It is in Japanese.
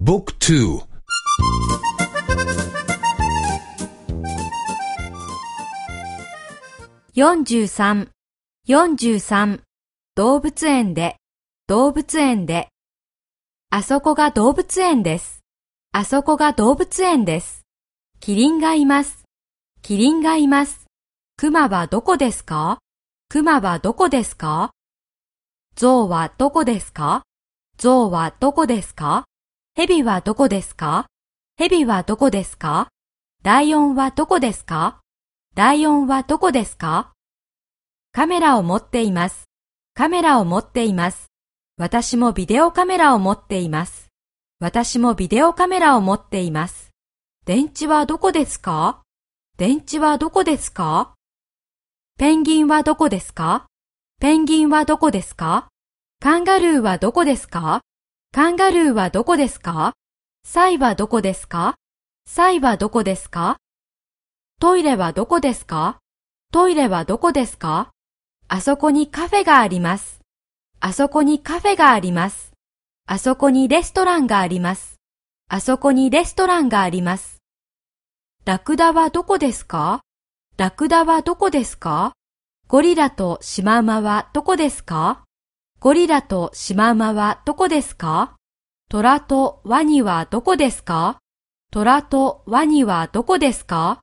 Book 2 43、43、動物園で、動物園で。あそこが動物園です。あそこが動物園です。キリンがいます。キリンがいます。クマはどこですか？クマはどこですか？ゾウはどこですか？ゾウはどこですか？ヘビはどこですか？ヘビはどこですか？ライオンはどこですか？ライオンはどこですか？カメラを持っています。カメラを持っています。私もビデオカメラを持っています。私もビデオカメラを持っています。電池はどこですか？電池はどこですか？ペンギンはどこですか？ペンギンはどこですか？カンガルーはどこですか？カンガルーはどこですか？サイはどこですか？サイはどこですか？トイレはどこですか？トイレはどこですか？あそこにカフェがあります。あそこにカフェがあります。あそこにレストランがあります。あそこにレストランがあります。ラクダはどこですか？ラクダはどこですか？ゴリラとシマウマはどこですか？ゴリラとシマウマはどこですか？トラとワニはどこですか？トラとワニはどこですか？